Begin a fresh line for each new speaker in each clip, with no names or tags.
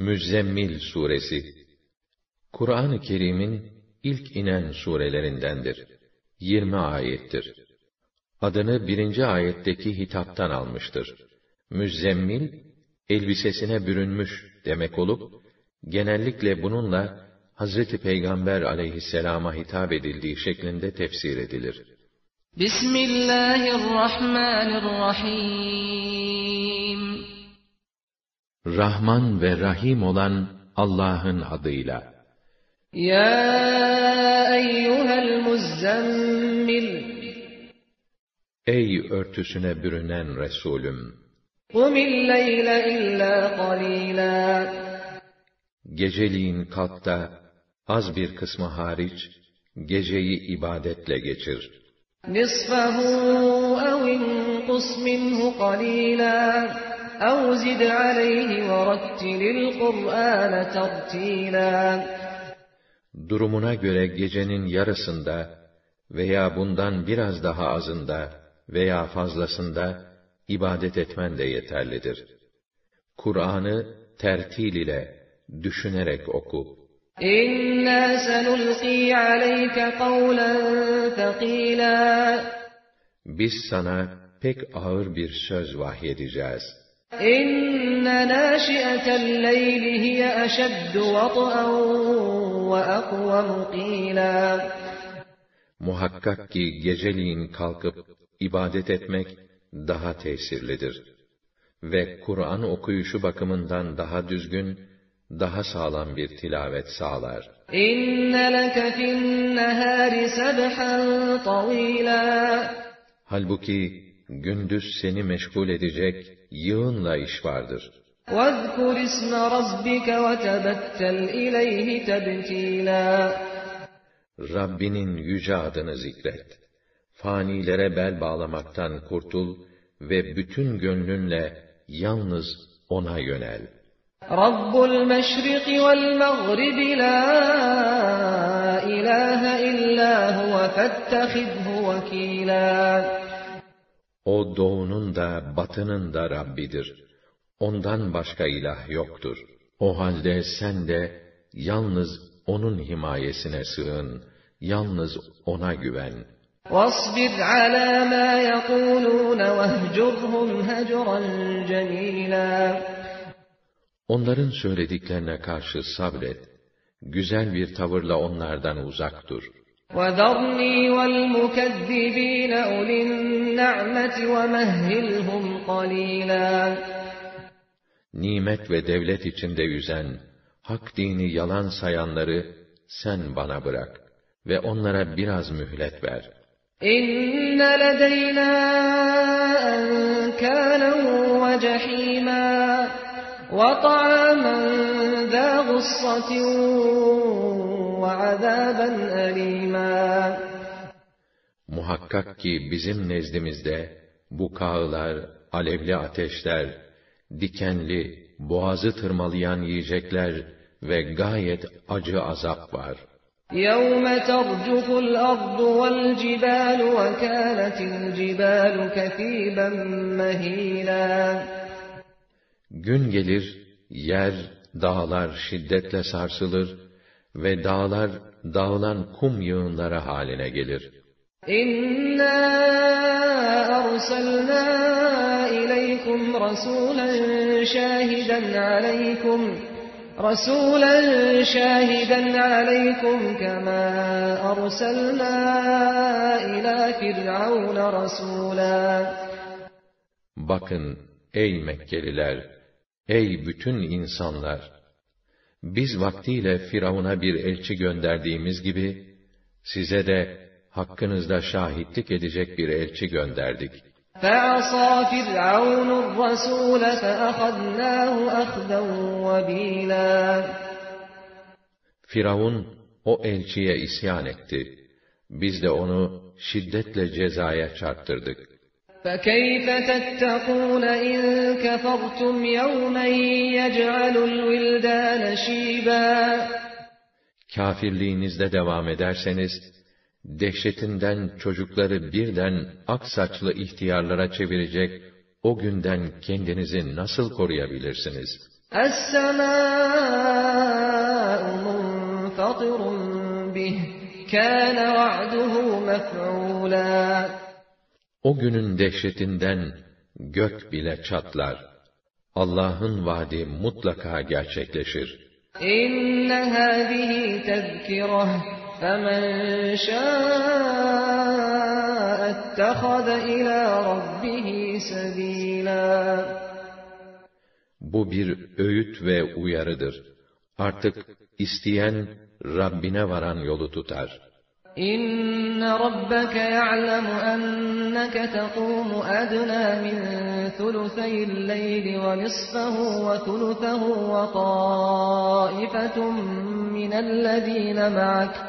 Müzzemmil suresi Kur'an-ı Kerim'in ilk inen surelerindendir. 20 ayettir. Adını birinci ayetteki hitaptan almıştır. Müzzemmil, elbisesine bürünmüş demek olup, genellikle bununla Hazreti Peygamber aleyhisselama hitap edildiği şeklinde tefsir edilir.
Bismillahirrahmanirrahim.
Rahman ve Rahim olan Allah'ın adıyla.
Ya eyyuhel muzzemmil.
Ey örtüsüne bürünen Resulüm!
Kumil leyle illa qalila.
Geceliğin kalk da, az bir kısmı hariç, geceyi ibadetle geçir.
Nisfahu ev inqus minhu qalila. اَوْ زِدْ عَلَيْهِ وَرَتِّلِ الْقُرْآنَ تَرْتِيلًا
Durumuna göre gecenin yarısında veya bundan biraz daha azında veya fazlasında ibadet etmen de yeterlidir. Kur'an'ı tertil ile, düşünerek oku.
İnna senulqi aleyke kavlen thaqila.
Biz sana pek ağır bir söz vahyedeceğiz.
İnne nâşi'etel leyli hiye eşeddu vat'an ve akvamu qîlâ.
Muhakkak ki geceliğin kalkıp ibadet etmek daha tesirlidir. Ve Kur'an okuyuşu bakımından daha düzgün, daha sağlam bir tilavet sağlar.
İnne leke fin nehâri sebhan tavîlâ.
Halbuki gündüz seni meşgul edecek yığınla iş vardır.
وَاذْكُرِ اسْمَ رَبِّكَ وَتَبَتَّلْ اِلَيْهِ تَبْتِيلًا
Rabbinin yüce adını zikret. Fanilere bel bağlamaktan kurtul ve bütün gönlünle yalnız O'na yönel.
Rabbul meşriki vel mağribi la ilahe illa huve fettehidhu vekila.
O doğunun da batının da Rabbidir. Ondan başka ilah yoktur. O halde sen de yalnız onun himayesine sığın, yalnız ona güven.
وَاصْبِرْ عَلَى مَا يَقُولُونَ وَاهْجُرْهُمْ هَجْرًا جَمِيلًا
Onların söylediklerine karşı sabret. Güzel bir tavırla onlardan uzak dur.
وَذَرْنِي وَالْمُكَذِّبِينَ أُولِي النَّعْمَةِ وَمَهِّلْهُمْ قَلِيلًا
Nimet ve devlet içinde yüzen, hak dini yalan sayanları sen bana bırak ve onlara biraz mühlet ver.
İnne ledeyna enkâlen ve cehîmâ ve ta'amen zâ gussatin
Muhakkak ki bizim nezdimizde bu kağılar, alevli ateşler, dikenli, boğazı tırmalayan yiyecekler ve gayet acı azap var.
يَوْمَ تَرْجُفُ الْأَرْضُ وَالْجِبَالُ وَكَانَتِ الْجِبَالُ كَثِيبًا مَهِيلًا
Gün gelir, yer, dağlar şiddetle sarsılır, ve dağlar dağılan kum yığınları haline gelir.
İnna arsalna ileykum rasulen şahiden aleykum rasulen şahiden aleykum kema arsalna ila firavun rasula
Bakın ey Mekkeliler, ey bütün insanlar! biz vaktiyle Firavun'a bir elçi gönderdiğimiz gibi, size de hakkınızda şahitlik edecek bir elçi gönderdik.
فَعَصَى فِرْعَوْنُ الرَّسُولَ فَأَخَذْنَاهُ أَخْذًا وَبِيلًا
Firavun o elçiye isyan etti. Biz de onu şiddetle cezaya çarptırdık.
فَكَيْفَ تَتَّقُونَ إِن كَفَرْتُمْ يَوْمًا يَجْعَلُ الْوِلْدَانَ شِيبًا
Kafirliğinizde devam ederseniz, dehşetinden çocukları birden ak saçlı ihtiyarlara çevirecek o günden kendinizi nasıl koruyabilirsiniz? O günün dehşetinden gök bile çatlar. Allah'ın vaadi mutlaka gerçekleşir.
İnne hâzihi tezkireh فمن شاء اتخذ إلى ربه سبيلا
Bu bir öğüt ve uyarıdır. Artık isteyen Rabbine varan yolu tutar.
إن ربك يعلم أنك تقوم أدنى من ثلثي الليل ونصفه وثلثه وطائفة من الذين معك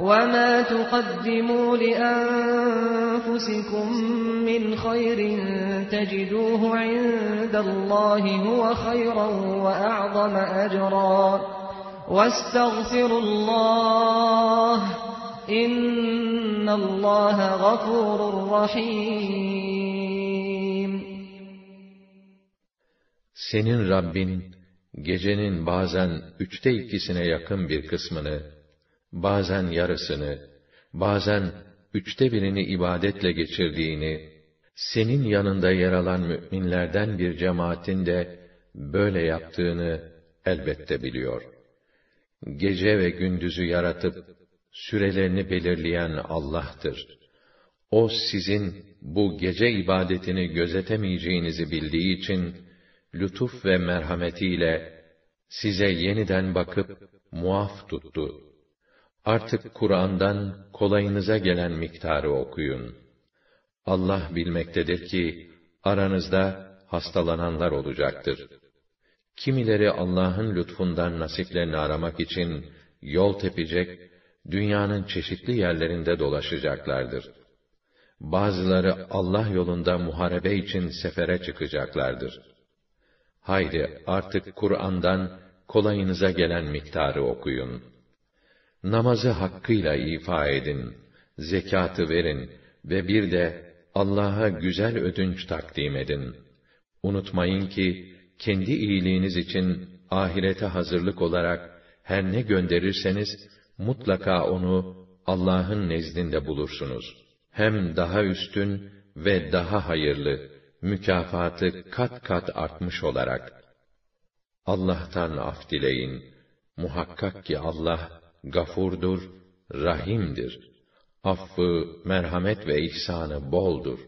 وما تقدموا لأنفسكم من خير تجدوه عند الله هو خيرا وأعظم أجرا واستغفروا الله إن الله غفور رحيم
Senin Rabbin, gecenin bazen üçte ikisine yakın bir kısmını, bazen yarısını, bazen üçte birini ibadetle geçirdiğini, senin yanında yer alan müminlerden bir cemaatin de böyle yaptığını elbette biliyor. Gece ve gündüzü yaratıp, sürelerini belirleyen Allah'tır. O sizin bu gece ibadetini gözetemeyeceğinizi bildiği için, lütuf ve merhametiyle size yeniden bakıp muaf tuttu. Artık Kur'an'dan kolayınıza gelen miktarı okuyun. Allah bilmektedir ki aranızda hastalananlar olacaktır. Kimileri Allah'ın lütfundan nasiplerini aramak için yol tepecek, dünyanın çeşitli yerlerinde dolaşacaklardır. Bazıları Allah yolunda muharebe için sefere çıkacaklardır. Haydi artık Kur'an'dan kolayınıza gelen miktarı okuyun. Namazı hakkıyla ifa edin, zekatı verin ve bir de Allah'a güzel ödünç takdim edin. Unutmayın ki kendi iyiliğiniz için ahirete hazırlık olarak her ne gönderirseniz mutlaka onu Allah'ın nezdinde bulursunuz. Hem daha üstün ve daha hayırlı, mükafatı kat kat artmış olarak. Allah'tan af dileyin. Muhakkak ki Allah gafurdur, rahimdir. Affı, merhamet ve ihsanı boldur.